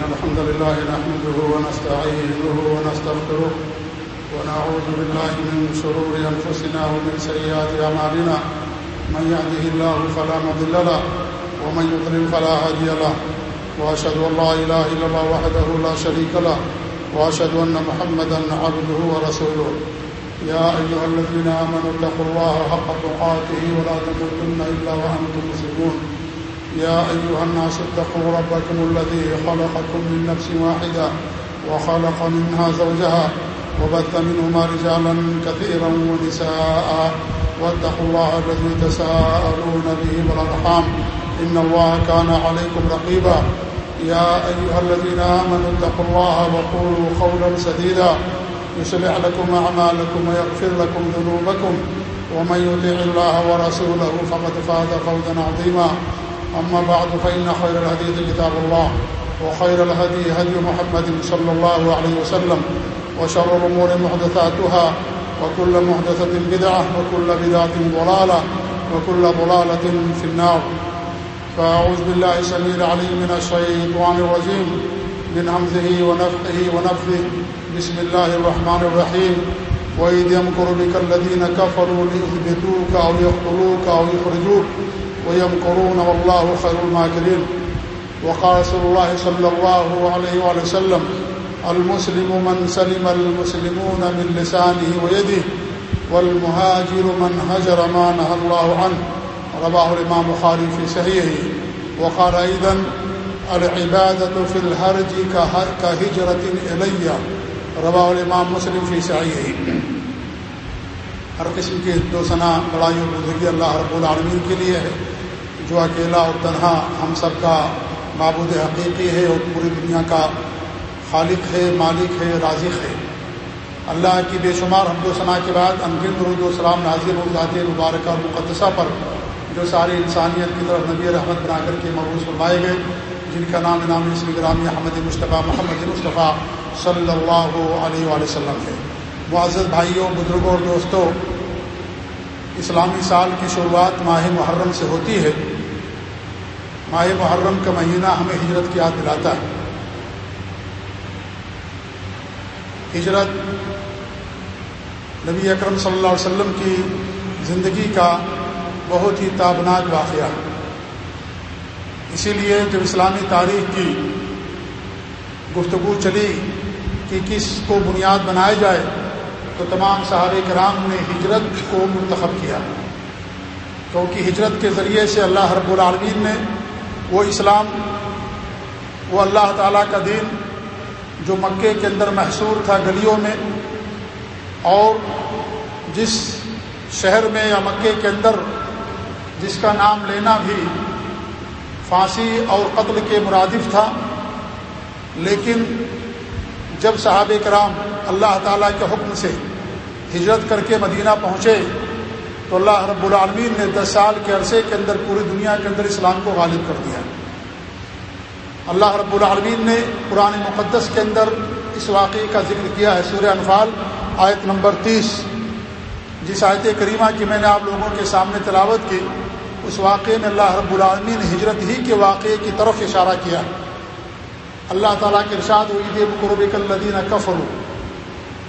إن الحمد لله نحمده ونستعينه ونستغفره ونعوذ بالله من شرور أنفسنا ومن سيئات أعمالنا. من يهده الله فلا مضل له ومن يضلل فلا هادي له. وأشهد أن لا إله إلا الله وحده لا شريك له. وأشهد أن محمدا عبده ورسوله. يا أيها الذين آمنوا اتقوا الله حق تقاته ولا تموتن إلا وأنتم مسلمون. يا أيها الناس اتقوا ربكم الذي خلقكم من نفس واحدة وخلق منها زوجها وبث منهما رجالا كثيرا ونساء واتقوا الله الذي تساءلون به والأرحام إن الله كان عليكم رقيبا يا أيها الذين آمنوا اتقوا الله وقولوا قولا سديدا يصلح لكم أعمالكم ويغفر لكم ذنوبكم ومن يطع الله ورسوله فقد فاز فوزا عظيما أما بعد، فإن خير الحديث كتاب الله، وخير الهدي هدي محمد صلى الله عليه وسلم، وشر الأمور محدثاتها، وكل محدثة بدعة، وكل بدعة ضلالة، وكل ضلالة في النار. فأعوذ بالله سميع العليم من الشيطان الرجيم، من همزه ونفقه ونفذه بسم الله الرحمن الرحيم. وإذ يمكر بك الذين كفروا ليثبتوك أو يقتلوك أو يخرجوك ويمكرون والله خير الماكرين. وقال رسول الله صلى الله عليه وآله وسلم، المسلم من سلم المسلمون من لسانه ويده، والمهاجر من هجر ما نهى الله عنه. رواه الإمام بخاري في صحيحه. وقال أيضا، العبادة في الهرج كهجرة إلي. رواه الإمام مسلم في صحيحه. ہر قسم کے دو ثنا بڑائی اور بزرگی اللہ رب العالمین کے لیے ہے۔ جو اکیلا اور تنہا ہم سب کا معبود حقیقی ہے اور پوری دنیا کا خالق ہے، مالک ہے، رازق ہے۔ اللہ کی بے شمار حمد و ثناء کے بعد انگن درود و سلام نازر الزاد مبارکہ مقدسہ پر جو ساری انسانیت کی طرف نبی رحمت بنا کر کے مروض فرمائے گئے، جن کا نام نام اسم گرامی احمد مصطفیٰ محمد مصطفیٰ صلی اللہ علیہ وآلہ وسلم ہے۔ معزز بھائیوں، بزرگوں اور دوستوں اسلامی سال کی شروعات ماہ محرم سے ہوتی ہے۔ ماہ محرم کا مہینہ ہمیں ہجرت کی یاد دلاتا ہے۔ ہجرت نبی اکرم صلی اللہ علیہ وسلم کی زندگی کا بہت ہی تابناک واقعہ۔ اسی لیے جب اسلامی تاریخ کی گفتگو چلی کہ کس کو بنیاد بنایا جائے تو تمام صحابہ کرام نے ہجرت کو منتخب کیا۔ کیونکہ ہجرت کے ذریعے سے اللہ رب العالمین نے وہ اسلام، وہ اللہ تعالیٰ کا دین جو مکے کے اندر محصور تھا گلیوں میں اور جس شہر میں یا مکے کے اندر جس کا نام لینا بھی پھانسی اور قتل کے مرادف تھا، لیکن جب صحابہ کرام اللہ تعالیٰ کے حکم سے ہجرت کر کے مدینہ پہنچے تو اللہ رب العالمین نے دس سال کے عرصے کے اندر پوری دنیا کے اندر اسلام کو غالب کر دیا۔ اللہ رب العالمین نے قرآن مقدس کے اندر اس واقعے کا ذکر کیا ہے سورہ انفال، آیت نمبر تیس۔ جس آیت کریمہ کی میں نے آپ لوگوں کے سامنے تلاوت کی، اس واقعے میں اللہ رب العالمین نے ہجرت ہی کے واقعے کی طرف اشارہ کیا۔ اللہ تعالیٰ کے ارشاد ہوئی قربک الدین کفر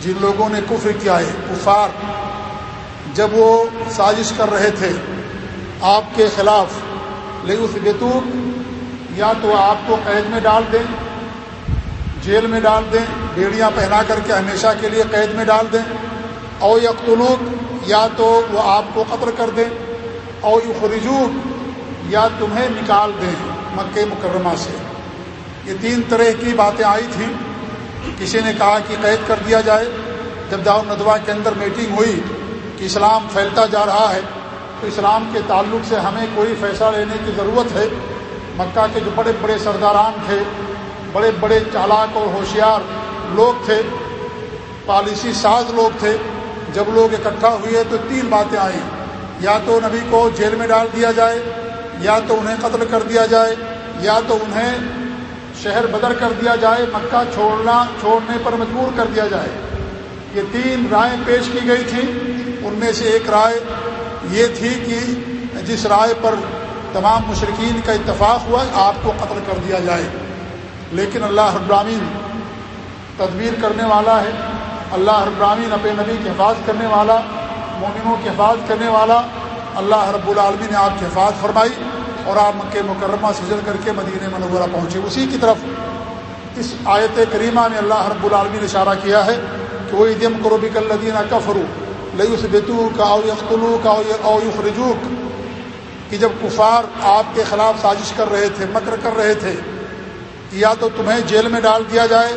جن لوگوں نے کفر کیا ہے، کفار جب وہ سازش کر رہے تھے آپ کے خلاف لیکن اس بیتوب یا تو آپ کو قید میں ڈال دیں، جیل میں ڈال دیں، بیڑیاں پہنا کر کے ہمیشہ کے لیے قید میں ڈال دیں، او یکتلوک یا تو وہ آپ کو قتل کر دیں، او یخرجوک یا تمہیں نکال دیں مکہ مکرمہ سے۔ یہ تین طرح کی باتیں آئی تھیں۔ کسی نے کہا کہ قید کر دیا جائے۔ جب داؤ ندوہ کے اندر میٹنگ ہوئی کہ اسلام پھیلتا جا رہا ہے، تو اسلام کے تعلق سے ہمیں کوئی فیصلہ لینے کی ضرورت ہے؟ مکہ کے جو بڑے بڑے سرداران تھے، بڑے بڑے چالاک اور ہوشیار لوگ تھے، پالیسی ساز لوگ تھے، جب لوگ اکٹھا ہوئے تو تین باتیں آئیں۔ یا تو نبی کو جیل میں ڈال دیا جائے، یا تو انہیں قتل کر دیا جائے، یا تو انہیں شہر بدر کر دیا جائے، مکہ چھوڑنا، چھوڑنے پر مجبور کر دیا جائے۔ یہ تین رائے پیش کی گئی تھیں ان میں سے ایک رائے یہ تھی کہ جس رائے پر تمام مشرقین کا اتفاق ہوا، آپ کو قتل کر دیا جائے۔ لیکن اللہ ابراہین تدبیر کرنے والا ہے۔ اللہ ابراہین اپنے نبی کی حفاظت کرنے والا، مومنوں کی حفاظت کرنے والا۔ اللہ رب العالمین نے آپ کی حفاظت فرمائی۔ اور آپ مکہ مکرمہ سجل کر کے مدینہ منورہ پہنچے۔ اسی کی طرف اس آیت کریمہ میں اللہ رب العالمین نے اشارہ کیا ہے کہ وہ دم قربی کلدینہ کفرو لئی اس بتو کا او یختلو کا او یخرجوک، کہ جب کفار آپ کے خلاف سازش کر رہے تھے، مکر کر رہے تھے، یا تو تمہیں جیل میں ڈال دیا جائے،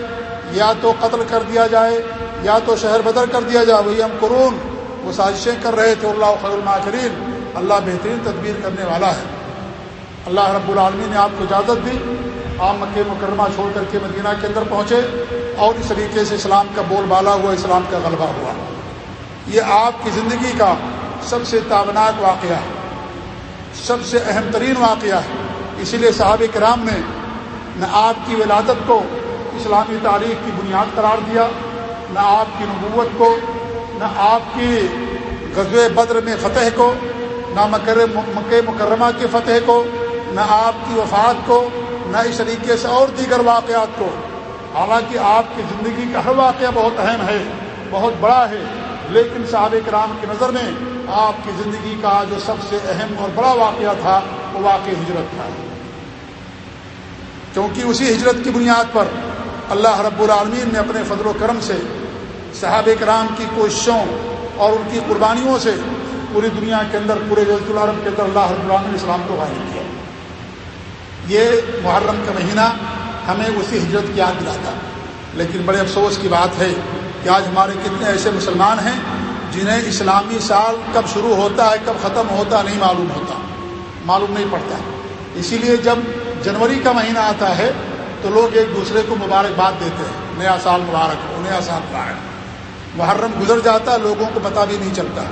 یا تو قتل کر دیا جائے، یا تو شہر بدر کر دیا جائے، وہی ہم قرون وہ سازشیں کر رہے تھے۔ اللہ خیر الماکرین، اللہ بہترین تدبیر کرنے والا ہے۔ اللہ رب العالمین نے آپ کو اجازت دی۔ آپ مکہ مکرمہ چھوڑ کر کے مدینہ کے اندر پہنچے اور اس طریقے سے اسلام کا بول بالا ہوا، اسلام کا غلبہ ہوا۔ یہ آپ کی زندگی کا سب سے تابناک واقعہ ہے، سب سے اہم ترین واقعہ ہے۔ اسی لیے صحاب کرام نے نہ آپ کی ولادت کو اسلامی تاریخ کی بنیاد قرار دیا، نہ آپ کی نبوت کو، نہ آپ کی غزو بدر میں فتح کو، نہ مکر مکہ مکرمہ کی فتح کو نہ آپ کی وفات کو، نہ اس طریقے سے اور دیگر واقعات کو۔ حالانکہ آپ کی زندگی کا ہر واقعہ بہت اہم ہے، بہت بڑا ہے، لیکن صحابہ کرام کی نظر میں آپ کی زندگی کا جو سب سے اہم اور بڑا واقعہ تھا، وہ واقع ہجرت تھا۔ کیونکہ اسی ہجرت کی بنیاد پر اللہ رب العالمین نے اپنے فضل و کرم سے صحابہ کرام کی کوششوں اور ان کی قربانیوں سے پوری دنیا کے اندر، پورے جلد العرب کے اندر اللہ رب العالمین اسلام کو غائب کیا۔ یہ محرم کا مہینہ ہمیں اسی ہجرت کی یاد دلاتا لیکن بڑے افسوس کی بات ہے کہ آج ہمارے کتنے ایسے مسلمان ہیں جنہیں اسلامی سال کب شروع ہوتا ہے، کب ختم ہوتا نہیں معلوم ہوتا۔ معلوم نہیں پڑتا۔ اسی لیے جب جنوری کا مہینہ آتا ہے تو لوگ ایک دوسرے کو مبارکباد دیتے ہیں۔ نیا سال مبارک ہو، نیا سال مبارک محرم گزر جاتا لوگوں کو پتہ بھی نہیں چلتا۔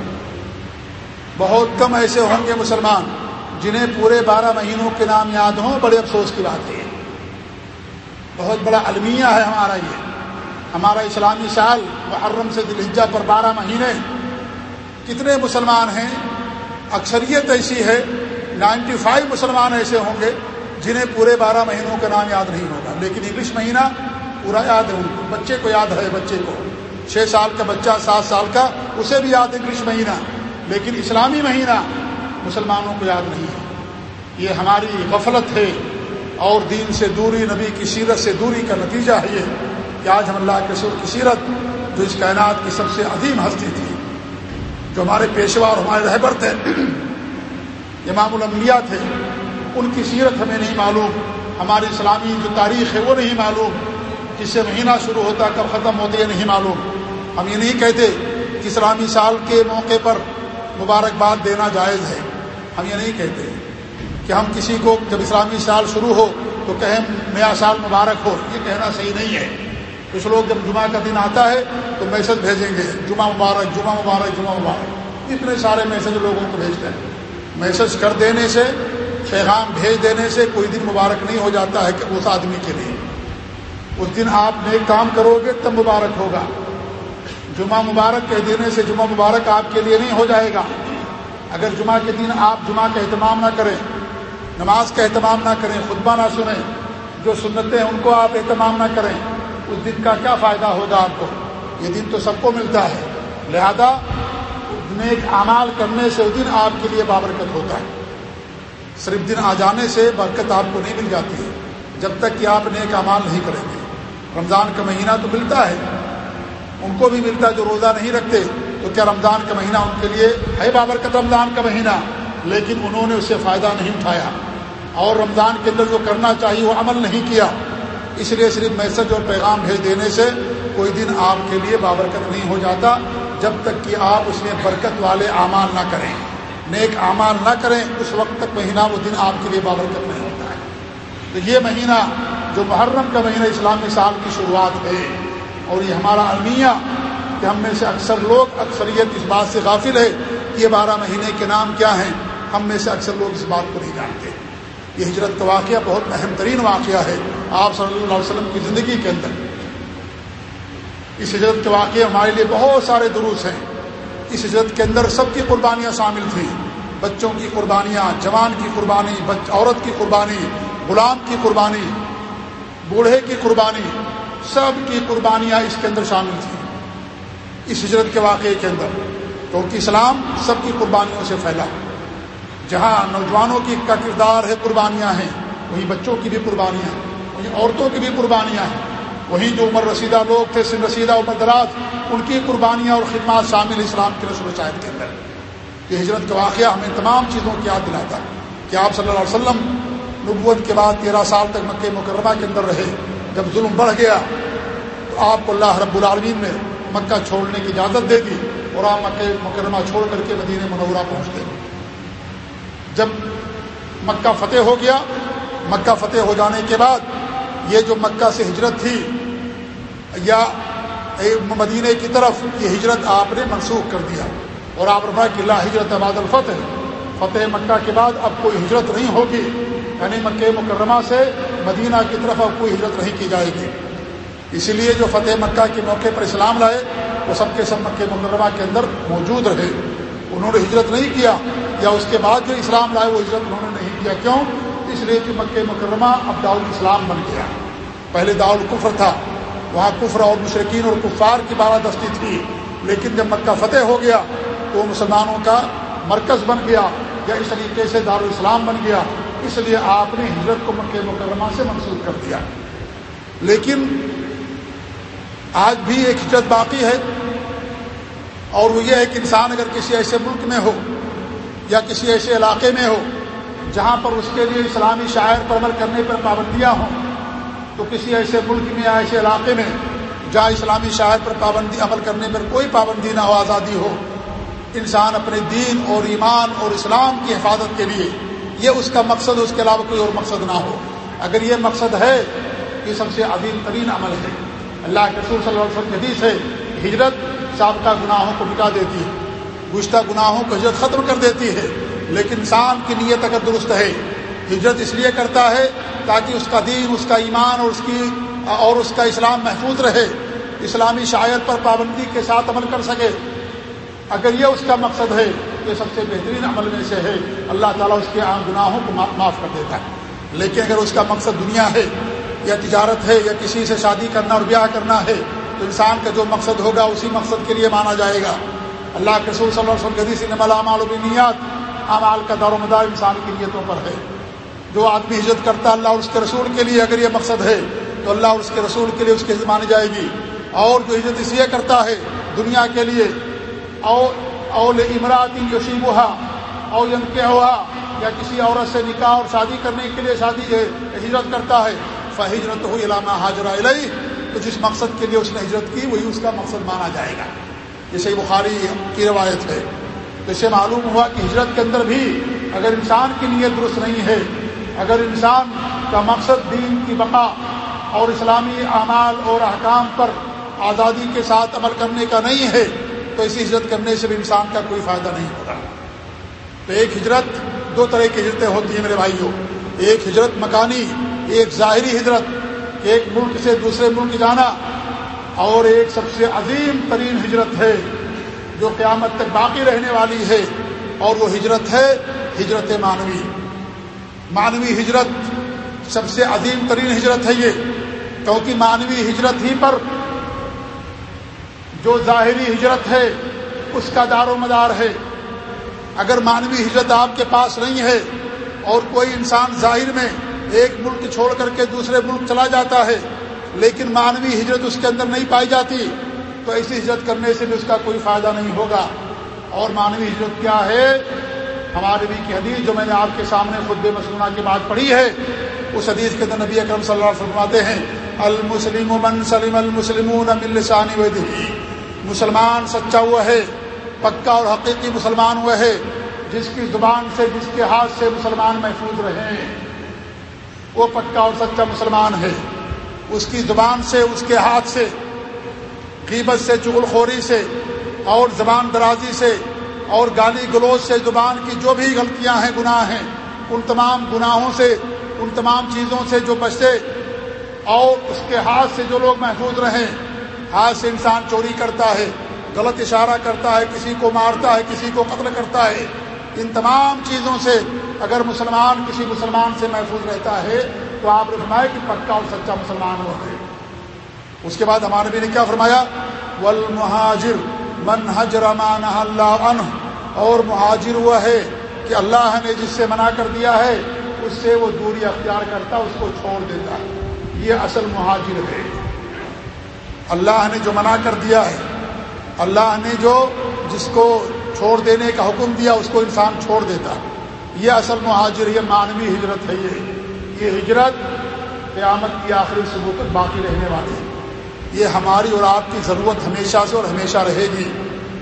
بہت کم ایسے ہوں گے مسلمان جنہیں پورے بارہ مہینوں کے نام یاد ہوں، بڑے افسوس کی بات ہے۔ بہت بڑا المیہ ہے ہمارا یہ۔ ہمارا اسلامی سال، محرم سے دلجہ پر بارہ مہینے۔ کتنے مسلمان ہیں؟ اکثریت ایسی ہے، نائنٹی فائیو مسلمان ایسے ہوں گے جنہیں پورے بارہ مہینوں کا نام یاد نہیں ہوگا۔ لیکن انگلش مہینہ پورا یاد ہے، ان کو، بچے کو یاد ہے، بچے کو۔ چھ سال کا بچہ، سات سال کا، اسے بھی یاد ہے انگلش مہینہ۔ لیکن اسلامی مہینہ مسلمانوں کو یاد نہیں ہے۔ یہ ہماری غفلت ہے اور دین سے دوری، نبی کی سیرت سے دوری کا نتیجہ ہے یہ کہ آج ہم اللہ کے سر کی سیرت، جو اس کائنات کی سب سے عظیم ہستی تھی، جو ہمارے پیشوا اور ہمارے رہبر تھے، امام الانبیاء تھے، ان کی سیرت ہمیں نہیں معلوم۔ ہماری اسلامی جو تاریخ ہے وہ نہیں معلوم۔ کس سے مہینہ شروع ہوتا، کب ختم ہوتا یہ نہیں معلوم۔ ہم یہ نہیں کہتے کہ اسلامی سال کے موقع پر مبارکباد دینا جائز ہے۔ ہم یہ نہیں کہتے کہ ہم کسی کو جب اسلامی سال شروع ہو تو کہیں نیا سال مبارک ہو، یہ کہنا صحیح نہیں ہے۔ کچھ لوگ جب جمعہ کا دن آتا ہے تو میسج بھیجیں گے، جمعہ مبارک جمعہ مبارک جمعہ مبارک۔ اتنے سارے میسج لوگوں کو بھیجتے ہیں۔ میسج کر دینے سے، پیغام بھیج دینے سے کوئی دن مبارک نہیں ہو جاتا ہے کہ اس آدمی کے لیے۔ اس دن آپ نیک کام کرو گے تب مبارک ہوگا۔ جمعہ مبارک کہہ دینے سے جمعہ مبارک آپ کے لیے نہیں ہو جائے گا۔ اگر جمعہ کے دن آپ جمعہ کا اہتمام نہ کریں، نماز کا اہتمام نہ کریں، خطبہ نہ سنیں، جو سنتیں ہیں ان کو آپ اہتمام نہ کریں، اس دن کا کیا فائدہ ہوگا آپ کو؟ یہ دن تو سب کو ملتا ہے۔ لہذا نیک اعمال کرنے سے اس دن آپ کے لیے بابرکت ہوتا ہے۔ صرف دن آ جانے سے برکت آپ کو نہیں مل جاتی۔ ہے جب تک کہ آپ نیک اعمال نہیں کریں گے۔ رمضان کا مہینہ تو ملتا ہے۔ ان کو بھی ملتا ہے جو روزہ نہیں رکھتے۔ تو کیا رمضان کا مہینہ ان کے لیے ہے بابرکت رمضان کا مہینہ، لیکن انہوں نے اس سے فائدہ نہیں اٹھایا۔ اور رمضان کے اندر جو کرنا چاہیے، وہ عمل نہیں کیا۔ اس لیے صرف میسج اور پیغام بھیج دینے سے کوئی دن آپ کے لیے بابرکت نہیں ہو جاتا، جب تک کہ آپ اس میں برکت والے اعمال نہ کریں۔ نیک اعمال نہ کریں، اس وقت تک مہینہ، وہ دن آپ کے لیے بابرکت نہیں ہوتا ہے۔ تو یہ مہینہ، جو محرم کا مہینہ اسلامی سال کی شروعات ہے، اور یہ ہمارا المیہ کہ ہم میں سے اکثر لوگ اکثریت اس بات سے غافل ہے کہ یہ بارہ مہینے کے نام کیا ہیں۔ ہم میں سے اکثر لوگ اس بات کو نہیں جانتے۔ یہ ہجرت کا واقعہ بہت اہم ترین واقعہ ہے آپ صلی اللہ علیہ وسلم کی زندگی کے اندر۔ اس ہجرت کے واقعے ہمارے لیے بہت سارے دروس ہیں۔ اس ہجرت کے اندر سب کی قربانیاں شامل تھیں۔ بچوں کی قربانیاں، جوان کی قربانی عورت کی قربانی، غلام کی قربانی، بوڑھے کی قربانی، سب کی قربانیاں اس کے اندر شامل تھیں۔ اس ہجرت کے واقعے کے اندر کیونکہ اسلام سب کی قربانیوں سے پھیلا جہاں نوجوانوں کی کا کردار ہے، قربانیاں ہیں، وہیں بچوں کی بھی قربانیاں ہیں، وہیں عورتوں کی بھی قربانیاں ہیں، وہیں جو عمر رسیدہ لوگ تھے، سن رسیدہ عمر دراز ان کی قربانیاں اور خدمات شامل اسلام کی رسول شاید کے اندر۔ یہ ہجرت کا واقعہ ہمیں تمام چیزوں کی یاد دلاتا کہ آپ صلی اللہ علیہ وسلم نبوت کے بعد تیرہ سال تک مکہ مکرمہ کے اندر رہے۔ جب ظلم بڑھ گیا تو آپ کو اللہ رب العالمین نے مکہ چھوڑنے کی اجازت دے دی اور آپ مکہ مکرمہ چھوڑ کر کے مدینہ منورہ پہنچ گئے جب مکہ فتح ہو گیا، مکہ فتح ہو جانے کے بعد یہ جو مکہ سے ہجرت تھی، یا مدینہ کی طرف یہ ہجرت آپ نے منسوخ کر دیا۔ اور آپ رفا کہ اللہ ہجرت آباد الفتح۔ فتح مکہ کے بعد اب کوئی ہجرت نہیں ہوگی یعنی مکہ مکرمہ سے مدینہ کی طرف اب کوئی ہجرت نہیں کی جائے گی۔ اسی لیے جو فتح مکہ کے موقع پر اسلام لائے، وہ سب کے سب مکہ مکرمہ کے اندر موجود رہے۔ انہوں نے ہجرت نہیں کیا، یا اس کے بعد جو اسلام لائے، وہ ہجرت انہوں نے نہیں کیا۔ کیوں؟ اس لیے کہ مکہ مکرمہ اب داؤ الاسلام بن گیا۔ پہلے داؤ القفر تھا، وہاں کفر اور مشرقین اور کفار کی بالادستی تھی۔ لیکن جب مکہ فتح ہو گیا، تو مسلمانوں کا مرکز بن گیا، یا اس طریقے سے دارالاسلام بن گیا۔ اس لیے آپ نے ہجرت کو مکہ مکرمہ سے منسوخ کر دیا۔ لیکن آج بھی ایک ہجرت باقی ہے اور وہ یہ ہے کہ انسان اگر کسی ایسے ملک میں ہو یا کسی ایسے علاقے میں ہو جہاں پر اس کے لیے اسلامی شاعر پر عمل کرنے پر پابندیاں ہوں، تو کسی ایسے ملک میں یا ایسے علاقے میں جہاں اسلامی شاعر پر پابندی، عمل کرنے پر کوئی پابندی نہ ہو، آزادی ہو، انسان اپنے دین اور ایمان اور اسلام کی حفاظت کے لیے یہ اس کا مقصد، اس کے علاوہ کوئی اور مقصد نہ ہو۔ اگر یہ مقصد ہے، یہ سب سے عظیم ترین عمل ہے۔ اللہ کے رسول صلی اللہ علیہ وسلم حدیث ہے ہجرت سابقہ گناہوں کو مٹا دیتی ہے، گزشتہ گناہوں کو ہجرت ختم کر دیتی ہے، لیکن انسان کی نیت اگر درست ہے، ہجرت اس لیے کرتا ہے تاکہ اس کا دین، اس کا ایمان اور اس کی، اور اس کا اسلام محفوظ رہے، اسلامی شاعت پر پابندی کے ساتھ عمل کر سکے۔ اگر یہ اس کا مقصد ہے، یہ سب سے بہترین عمل میں سے ہے۔ اللہ تعالیٰ اس کے عام گناہوں کو معاف کر دیتا ہے۔ لیکن اگر اس کا مقصد دنیا ہے یا تجارت ہے یا کسی سے شادی کرنا اور بیاہ کرنا ہے، تو انسان کا جو مقصد ہوگا اسی مقصد کے لیے مانا جائے گا۔ اللہ کے رسول صلی اللہ علیہ وسلم نیات۔ اعمال کا دار و مدار انسان کی نیتوں پر ہے۔ جو آدمی عزت کرتا ہے اللہ اور اس کے رسول کے لیے اگر یہ مقصد ہے، تو اللہ اور اس کے رسول کے لیے اس کی عزت مانی جائے گی۔ اور جو عزت اس لیے کرتا ہے دنیا کے لیے اور اول امراط یوشیب ہوا اور کے ہوا یا کسی عورت سے نکاح اور شادی کرنے کے لیے شادی ہے ہجرت کرتا ہے فہجرت ہو علامہ حاضر علیہ تو جس مقصد کے لیے اس نے ہجرت کی، وہی اس کا مقصد مانا جائے گا۔ جیسے بخاری کی روایت ہے۔ تو اسے معلوم ہوا کہ ہجرت کے اندر بھی اگر انسان کی نیت درست نہیں ہے، اگر انسان کا مقصد دین کی بقا اور اسلامی اعمال اور احکام پر آزادی کے ساتھ عمل کرنے کا نہیں ہے، تو اسی ہجرت کرنے سے بھی انسان کا کوئی فائدہ نہیں ہوتا۔ تو ایک ہجرت، دو طرح کی ہجرتیں ہوتی ہیں میرے بھائیوں۔ ایک ہجرت مکانی ایک ظاہری ہجرت ایک ملک سے دوسرے ملک جانا اور ایک سب سے عظیم ترین ہجرت ہے جو قیامت تک باقی رہنے والی ہے اور وہ ہجرت ہے ہجرت مانوی مانوی ہجرت سب سے عظیم ترین ہجرت ہے یہ، کیونکہ مانوی ہجرت ہی پر جو ظاہری ہجرت ہے اس کا دار و مدار ہے۔ اگر مانوی ہجرت آپ کے پاس نہیں ہے اور کوئی انسان ظاہر میں ایک ملک چھوڑ کر کے دوسرے ملک چلا جاتا ہے، لیکن مانوی ہجرت اس کے اندر نہیں پائی جاتی۔ تو ایسی ہجرت کرنے سے بھی اس کا کوئی فائدہ نہیں ہوگا۔ اور مانوی ہجرت کیا ہے؟ ہمارے بھی کی حدیث جو میں نے آپ کے سامنے خود مسلمہ کی بات پڑھی ہے، اس حدیث کے اندر نبی اکرم صلی اللہ علیہ وسلم آتے ہیں، المسلم من سلم المسلمون من لسانی ودہی مسلمان سچا ہوا ہے، پکا اور حقیقی مسلمان ہوا ہے، جس کی زبان سے، جس کے ہاتھ سے مسلمان محفوظ رہے وہ پکا اور سچا مسلمان ہے۔ اس کی زبان سے، اس کے ہاتھ سے، قیمت سے، چغل خوری سے، اور زبان درازی سے، اور گالی گلوچ سے، زبان کی جو بھی غلطیاں ہیں، گناہ ہیں، ان تمام گناہوں سے، ان تمام چیزوں سے جو بچے اور اس کے ہاتھ سے جو لوگ محفوظ رہیں، ہاتھ سے انسان چوری کرتا ہے، غلط اشارہ کرتا ہے، کسی کو مارتا ہے، کسی کو قتل کرتا ہے، ان تمام چیزوں سے اگر مسلمان کسی مسلمان سے محفوظ رہتا ہے تو آپ نے فرمایا کہ پکا اور سچا مسلمان ہو گئے۔ اس کے بعد ہمارے بھی نے کیا فرمایا؟ ول مہاجر من حجر مان اللہ عنہ اور مہاجر وہ ہے کہ اللہ نے جس سے منع کر دیا ہے، اس سے وہ دوری اختیار کرتا، اس کو چھوڑ دیتا۔ ہے یہ اصل مہاجر ہے۔ اللہ نے جو منع کر دیا ہے، اللہ نے جو جس کو چھوڑ دینے کا حکم دیا، اس کو انسان چھوڑ دیتا۔ ہے یہ اصل مہاجر یہ مانوی ہجرت ہے یہ۔ یہ ہجرت قیامت کی آخری صبح تک باقی رہنے والی ہے۔ یہ ہماری اور آپ کی ضرورت ہمیشہ سے اور ہمیشہ رہے گی۔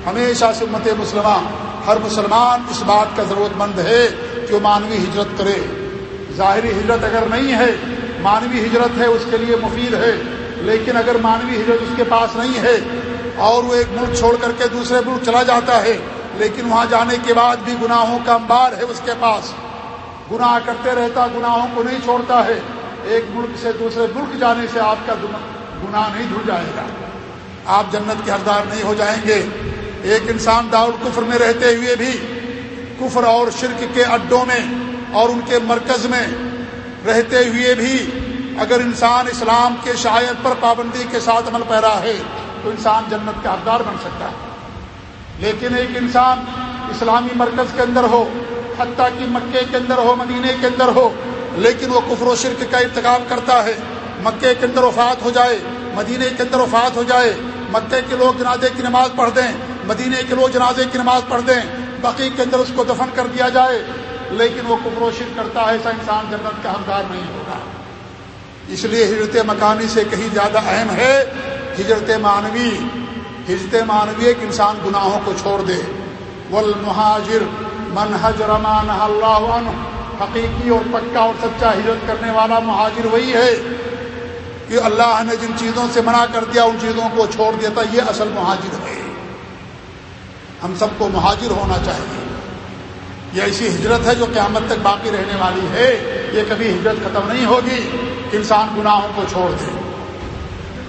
ہمیشہ سے امت مسلمہ، ہر مسلمان اس بات کا ضرورت مند ہے کہ وہ مانوی ہجرت کرے۔ ظاہری ہجرت اگر نہیں ہے، مانوی ہجرت ہے، اس کے لیے مفید ہے۔ لیکن اگر مانوی ہجرت اس کے پاس نہیں ہے اور وہ ایک ملک چھوڑ کر کے دوسرے ملک چلا جاتا ہے لیکن وہاں جانے کے بعد بھی گناہوں کا انبار ہے اس کے پاس۔ گناہ کرتے رہتا، گناہوں کو نہیں چھوڑتا ہے۔ ایک ملک سے دوسرے ملک جانے سے آپ کا گناہ نہیں دھل جائے گا۔ آپ جنت کے حقدار نہیں ہو جائیں گے۔ ایک انسان داؤ کفر میں رہتے ہوئے بھی کفر اور شرک کے اڈوں میں اور ان کے مرکز میں رہتے ہوئے بھی اگر انسان اسلام کے شاعر پر پابندی کے ساتھ عمل پیرا ہے تو انسان جنت کا حقدار بن سکتا ہے۔ لیکن ایک انسان اسلامی مرکز کے اندر ہو، حتیٰ کہ مکے کے اندر ہو، مدینے کے اندر ہو، لیکن وہ کفر و شرک کا ارتکاب کرتا ہے۔ مکے کے اندر وفات ہو جائے، مدینے کے اندر وفات ہو جائے۔ مکے کے لوگ جنازے کی نماز پڑھ دیں، مدینے کے لوگ جنازے کی نماز پڑھ دیں۔ بقی کے اندر اس کو دفن کر دیا جائے۔ لیکن وہ کفر و شرک کرتا ہے، ایسا انسان جنت کا حقدار نہیں ہوگا اس لیے ہجرت مکانی سے کہیں زیادہ اہم ہے، ہجرت مانوی ہجرت مانوی ایک انسان گناہوں کو چھوڑ دے۔ ول مہاجر من حجر مان اللہ عنہ حقیقی اور پکا اور سچا ہجرت کرنے والا مہاجر وہی ہے کہ اللہ نے جن چیزوں سے منع کر دیا، ان چیزوں کو چھوڑ دیا تھا، یہ اصل مہاجر ہے۔ ہم سب کو مہاجر ہونا چاہیے۔ یہ ایسی ہجرت ہے جو قیامت تک باقی رہنے والی ہے۔ یہ کبھی ہجرت ختم نہیں ہوگی۔ انسان گناہوں کو چھوڑ دے۔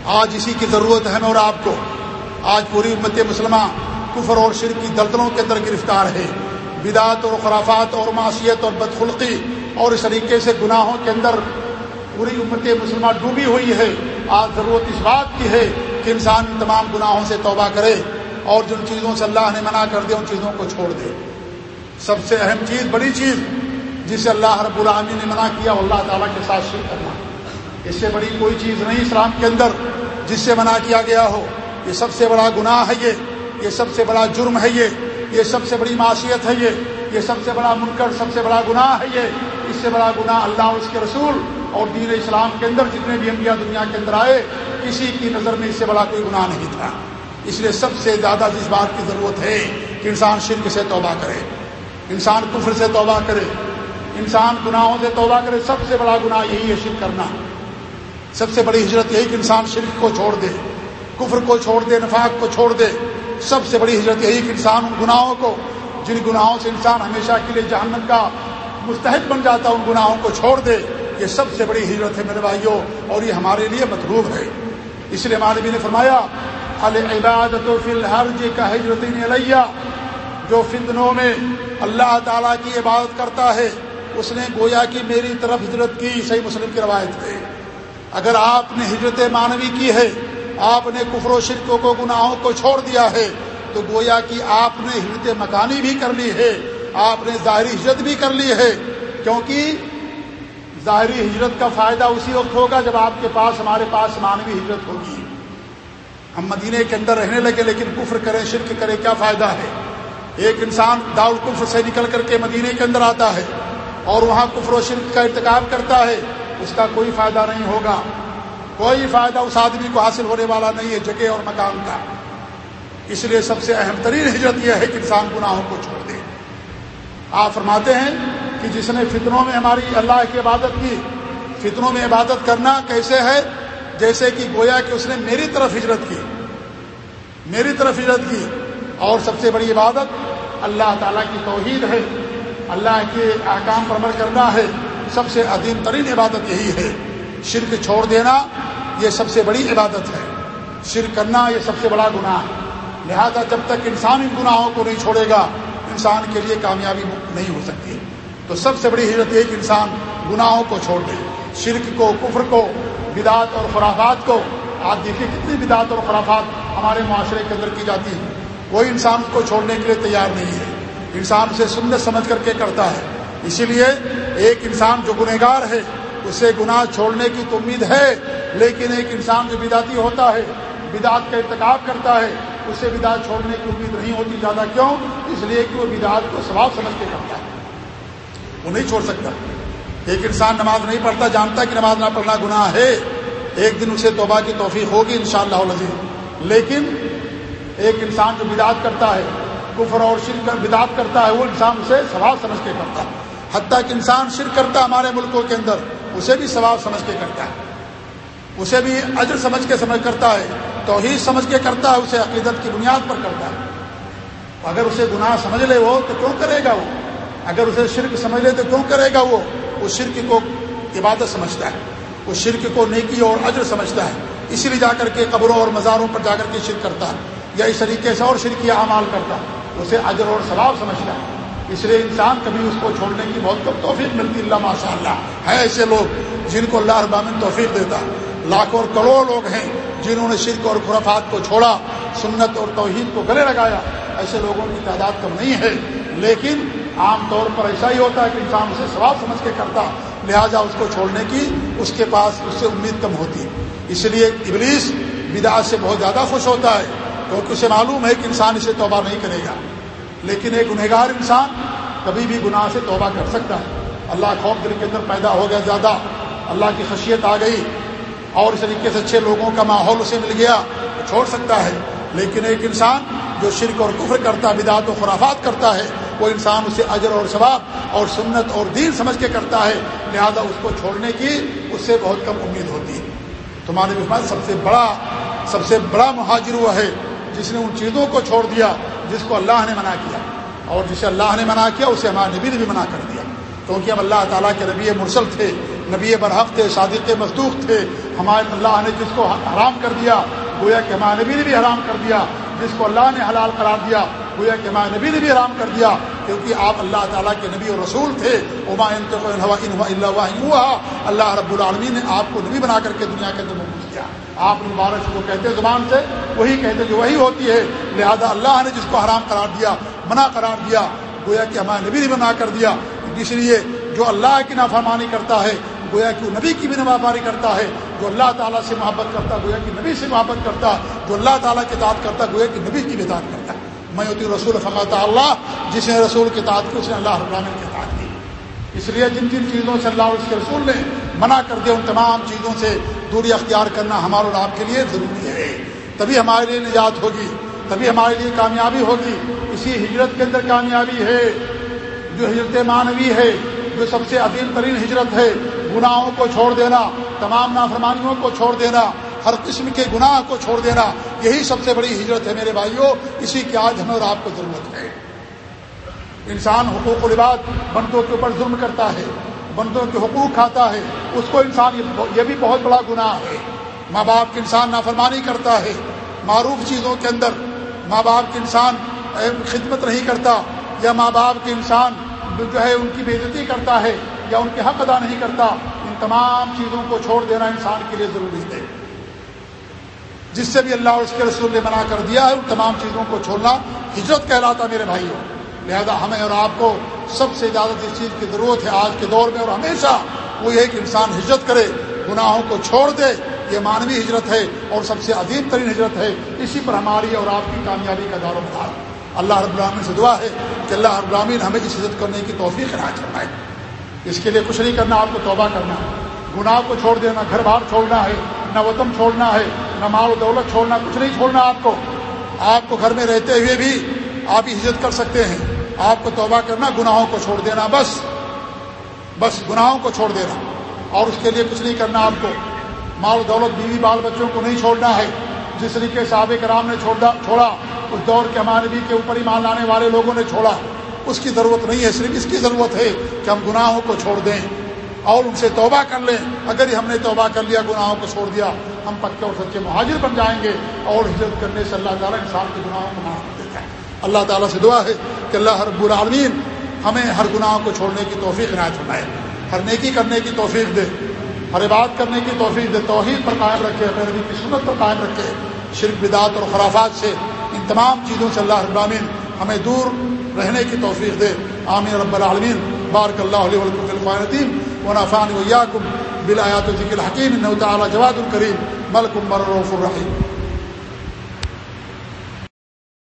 آج اسی کی ضرورت ہے اور آپ کو۔ آج پوری امت مسلمہ کفر اور شرک کی دلدلوں کے اندر گرفتار ہے۔ بدعت اور خرافات اور معاشیت اور بدخلقی اور اس طریقے سے گناہوں کے اندر پوری امت مسلمہ ڈوبی ہوئی ہے۔ آج ضرورت اس بات کی ہے کہ انسان ان تمام گناہوں سے توبہ کرے اور جن چیزوں سے اللہ نے منع کر دیا ان چیزوں کو چھوڑ دے۔ سب سے اہم چیز، بڑی چیز جسے اللہ رب العامی نے منع کیا اللہ تعالیٰ کے ساتھ شرک کرنا۔ اس سے بڑی کوئی چیز نہیں اسلام کے اندر جس سے منع کیا گیا ہو۔ یہ سب سے بڑا گناہ ہے یہ یہ سب سے بڑا جرم ہے یہ یہ سب سے بڑی معاشیت ہے یہ یہ سب سے بڑا منکر، سب سے بڑا گناہ ہے یہ۔ اس سے بڑا گناہ اللہ اور اس کے رسول اور دین اسلام کے اندر جتنے بھی انبیاء دنیا کے اندر آئے، کسی کی نظر میں اس سے بڑا کوئی گناہ نہیں تھا۔ اس لیے سب سے زیادہ جس بات کی ضرورت ہے کہ انسان شرک سے توبہ کرے۔ انسان کفر سے توبہ کرے۔ انسان گناہوں سے توبہ کرے۔ سب سے بڑا گناہ یہی ہے شرک کرنا۔ سب سے بڑی ہجرت یہی کہ انسان شرک کو چھوڑ دے۔ کفر کو چھوڑ دے، نفاق کو چھوڑ دے۔ سب سے بڑی ہجرت یہی کہ انسان ان گناہوں کو، جن گناہوں سے انسان ہمیشہ کے لیے جہنم کا مستحق بن جاتا ان گناہوں کو چھوڑ دے۔ یہ سب سے بڑی ہجرت ہے میرے بھائیوں، اور یہ ہمارے لیے مطلوب ہے۔ اس لیے ہمارے نے فرمایا العبادت فی الحرج کا ہجرت علیہ، جو فتنوں میں اللہ تعالیٰ کی عبادت کرتا ہے، اس نے گویا کہ میری طرف ہجرت کی، صحیح مسلم کی روایت ہے۔ اگر آپ نے ہجرت مانوی کی ہے آپ نے کفر و شرکوں کو گناہوں کو چھوڑ دیا ہے، تو گویا کہ آپ نے ہجرت مکانی بھی کر لی ہے، آپ نے ظاہری ہجرت بھی کر لی ہے۔ کیونکہ ظاہری ہجرت کا فائدہ اسی وقت ہوگا جب آپ کے پاس، ہمارے پاس مانوی ہجرت ہوگی۔ ہم مدینے کے اندر رہنے لگے، لیکن کفر کریں، شرک کریں، کیا فائدہ ہے؟ ایک انسان داؤ کفر سے نکل کر کے مدینے کے اندر آتا ہے اور وہاں کفر و شرک کا ارتکاب کرتا ہے، اس کا کوئی فائدہ نہیں ہوگا۔ کوئی فائدہ اس آدمی کو حاصل ہونے والا نہیں ہے جگہ اور مکان کا۔ اس لیے سب سے اہم ترین ہجرت یہ ہے کہ انسان گناہوں کو چھوڑ دے۔ آپ فرماتے ہیں کہ جس نے فطروں میں ہماری اللہ کی عبادت کی فطروں میں عبادت کرنا کیسے ہے؟ جیسے کہ گویا کہ اس نے میری طرف ہجرت کی۔ میری طرف ہجرت کی۔ اور سب سے بڑی عبادت اللہ تعالیٰ کی توحید ہے۔ اللہ کے احکام پر عمل کرنا ہے۔ سب سے عظیم ترین عبادت یہی ہے۔ شرک چھوڑ دینا یہ سب سے بڑی عبادت ہے۔ شرک کرنا یہ سب سے بڑا گناہ ہے۔ لہذا جب تک انسان ان گناہوں کو نہیں چھوڑے گا، انسان کے لیے کامیابی نہیں ہو سکتی۔ تو سب سے بڑی ہجرت یہ کہ انسان گناہوں کو چھوڑ دے۔ شرک کو، کفر کو بدعت اور خرافات کو۔ آپ دیکھیے کتنی بدعت اور خرافات ہمارے معاشرے کے اندر کی جاتی ہیں۔ کوئی انسان کو چھوڑنے کے لیے تیار نہیں ہے۔ انسان اسے سنت سمجھ کر کے کرتا ہے۔ اسی لیے ایک انسان جو گنہگار ہے اسے گناہ چھوڑنے کی تو امید ہے، لیکن ایک انسان جو بداتی ہوتا ہے، بدعت کا ارتکاب کرتا ہے، اسے بدعت چھوڑنے کی امید نہیں ہوتی زیادہ کیوں؟ اس لیے کہ وہ بدعت کو ثواب سمجھ کے کرتا ہے۔ وہ نہیں چھوڑ سکتا۔ ایک انسان نماز نہیں پڑھتا، جانتا کہ نماز نہ پڑھنا گناہ ہے۔ ایک دن اسے توبہ کی توفیق ہوگی ان شاء اللہ لیکن ایک انسان جو بدعت کرتا ہے، کفر اور شرک کر بدعت کرتا ہے، وہ انسان اسے ثواب سمجھ کے کرتا ہے۔ حتیٰ کہ انسان شرک کرتا ہمارے ملکوں کے اندر۔ اسے بھی ثواب سمجھ کے کرتا ہے۔ اسے بھی اجر سمجھ کے سمجھ کرتا ہے، توحید سمجھ کے کرتا ہے، اسے عقیدت کی بنیاد پر کرتا ہے۔ اگر اسے گناہ سمجھ لے وہ، تو کیوں کرے گا وہ؟ اگر اسے شرک سمجھ لے، تو کیوں کرے گا وہ؟ اس شرک کو عبادت سمجھتا ہے۔ اس شرک کو نیکی اور اجر سمجھتا ہے۔ اسی لیے جا کر کے قبروں اور مزاروں پر جا کر کے شرک کرتا ہے۔ یا اس طریقے سے اور شرکی اعمال کرتا ہے۔ اسے اجر اور ثواب سمجھتا ہے۔ اس لیے انسان کبھی اس کو چھوڑنے کی بہت کم توفیق ملتی اللہ ماشاء اللہ ہے ایسے لوگ جن کو اللہ ابامن توفیق دیتا۔ لاکھوں اور کروڑوں لوگ ہیں جنہوں نے شرک اور خرافات کو چھوڑا، سنت اور توحید کو گلے لگایا۔ ایسے لوگوں کی تعداد کم نہیں ہے۔ لیکن عام طور پر ایسا ہی ہوتا ہے کہ انسان اسے ثواب سمجھ کے کرتا، لہٰذا اس کو چھوڑنے کی اس کے پاس اس سے امید کم ہوتی۔ ہے اس لیے ابلیس بدعات سے بہت زیادہ خوش ہوتا ہے، کیونکہ اسے معلوم ہے کہ انسان اسے توبہ نہیں کرے گا۔ لیکن ایک گنہگار انسان کبھی بھی گناہ سے توبہ کر سکتا ہے۔ اللہ خوف دل کے اندر پیدا ہو گیا زیادہ، اللہ کی خشیت آ گئی اور اس طریقے سے اچھے لوگوں کا ماحول اسے مل گیا تو چھوڑ سکتا ہے۔ لیکن ایک انسان جو شرک اور کفر کرتا ہے بدعت و خرافات کرتا ہے، وہ انسان اسے اجر اور ثواب اور سنت اور دین سمجھ کے کرتا ہے۔ لہذا اس کو چھوڑنے کی اس سے بہت کم امید ہوتی ہے۔ تمہارے بھی سب سے بڑا، سب سے بڑا مہاجر وہ ہے، جس نے ان چیزوں کو چھوڑ دیا۔ جس کو اللہ نے منع کیا اور جسے اللہ نے منع کیا، اسے ہمارے نبی نے بھی منع کر دیا۔ کیونکہ ہم اللہ تعالیٰ کے نبی مرسل تھے، نبی برحق تھے، صادق مصدوق تھے۔ ہمارے اللہ نے جس کو حرام کر دیا، گویا کہ ہمارے نبی نے بھی حرام کر دیا۔ جس کو اللہ نے حلال قرار دیا، گویا کہ ہمارے نبی نے بھی حرام کر دیا۔ کیونکہ آپ اللہ تعالیٰ کے نبی اور رسول تھے۔ عما ہوا اللہ رب العالمین نے آپ کو نبی بنا کر کے دنیا کے اندر محبوب کیا آپ مبارک کو کہتے زبان سے، وہی کہتے جو وہی ہوتی ہے۔ لہذا اللہ نے جس کو حرام قرار دیا، منع قرار دیا، گویا کہ ہمارے نبی نے بنا کر دیا۔ اس لیے جو اللہ کی نافرمانی کرتا ہے، گویا کہ وہ نبی کی بھی نافرمانی کرتا ہے۔ جو اللہ تعالیٰ سے محبت کرتا، گویا کہ نبی سے محبت کرتا۔ جو اللہ تعالیٰ کی تعداد کرتا، گویا کہ نبی کی بھی تعداد کرتا۔ میں ہوتی رسول فمت اللہ، جس نے رسول کی تعداد کی، اس نے اللہ العالمین کی تعداد کی۔ اس لیے جن جن چیزوں سے اللہ اس کے رسول نے منع کر دیا، ان تمام چیزوں سے دوری اختیار کرنا ہمارے اور آپ کے لیے ضروری ہے۔ تبھی ہمارے لیے نجات ہوگی، تبھی ہمارے لیے کامیابی ہوگی۔ اسی ہجرت کے اندر کامیابی ہے، جو ہجرت مانوی ہے، جو سب سے عظیم ترین ہجرت ہے۔ گناہوں کو چھوڑ دینا، تمام نافرمانیوں کو چھوڑ دینا، ہر قسم کے گناہ کو چھوڑ دینا، یہی سب سے بڑی ہجرت ہے میرے بھائیوں۔ اسی کی آج ہمیں اور آپ کو ضرورت ہے۔ انسان حقوق الباد بندوں کے اوپر ظلم کرتا ہے۔ بندوں کے حقوق کھاتا ہے، اس کو انسان یہ بھی بہت بڑا گناہ ہے۔ ماں باپ کے انسان نافرمانی کرتا ہے۔ معروف چیزوں کے اندر ماں باپ کے انسان خدمت نہیں کرتا، یا ماں باپ کے انسان جو ہے ان کی بےزتی کرتا ہے، یا ان کے حق ادا نہیں کرتا۔ ان تمام چیزوں کو چھوڑ دینا انسان کے لیے ضروری ہے۔ جس سے بھی اللہ اور اس کے رسول نے منع کر دیا ہے، ان تمام چیزوں کو چھوڑنا ہجرت کہلاتا میرے بھائیوں۔ لہذا ہمیں اور آپ کو سب سے زیادہ جس چیز کی ضرورت ہے آج کے دور میں اور ہمیشہ وہ یہ کہ انسان ہجرت کرے، گناہوں کو چھوڑ دے، یہ مانوی ہجرت ہے اور سب سے عظیم ترین ہجرت ہے۔ اسی پر ہماری اور آپ کی کامیابی کا دار و مدار۔ اللہ رب العالمین سے دعا ہے کہ اللہ رب العالمین ہمیں اس عزت کرنے کی توفیق راج کرنا اس کے لیے کچھ نہیں کرنا، آپ کو توبہ کرنا۔ ہے گناہ کو چھوڑ دینا، گھر بار چھوڑنا ہے، نہ وطن چھوڑنا ہے، نہ مال و دولت چھوڑنا، کچھ نہیں چھوڑنا آپ کو۔ آپ کو گھر میں رہتے ہوئے بھی آپ عزت کر سکتے ہیں۔ آپ کو توبہ کرنا، گناہوں کو چھوڑ دینا، بس بس گناہوں کو چھوڑ دینا۔ اور اس کے لیے کچھ نہیں کرنا آپ کو۔ مال و دولت، بیوی، بال بچوں کو نہیں چھوڑنا ہے۔ جس طریقے سے کرام نے چھوڑا چھوڑا، اس دور کے ہمارے بھی کے اوپر ایمان لانے والے لوگوں نے چھوڑا۔ اس کی ضرورت نہیں ہے، صرف اس کی ضرورت ہے کہ ہم گناہوں کو چھوڑ دیں۔ اور ان سے توبہ کر لیں۔ اگر ہی ہم نے توبہ کر لیا، گناہوں کو چھوڑ دیا، ہم پکے اور سچے مہاجر بن جائیں گے۔ اور ہجرت کرنے سے اللہ تعالیٰ انسان کے گناہوں کو معاف اللہ تعالیٰ سے دعا ہے کہ اللہ ہر العالمین ہمیں ہر گناہ کو چھوڑنے کی توفیق عنایت فرمائے۔ ہر نیکی کرنے کی توفیق دے۔ ہر بات کرنے کی توفیق دے۔ توحید پر قائم رکھے، اپنے نبی کی سنت پر قائم رکھے۔ شرک بدعت اور خرافات سے ان تمام چیزوں سے اللہ ابامین ہمیں دور رہنے کی توفیق دے۔ عامر رب العالمین۔ بارک اللہ علیہ القفانتیم و نافان ویاکم بلایات ذکر حکیم تعالیٰ جواد الکریم۔ ملک مرف الرحیم۔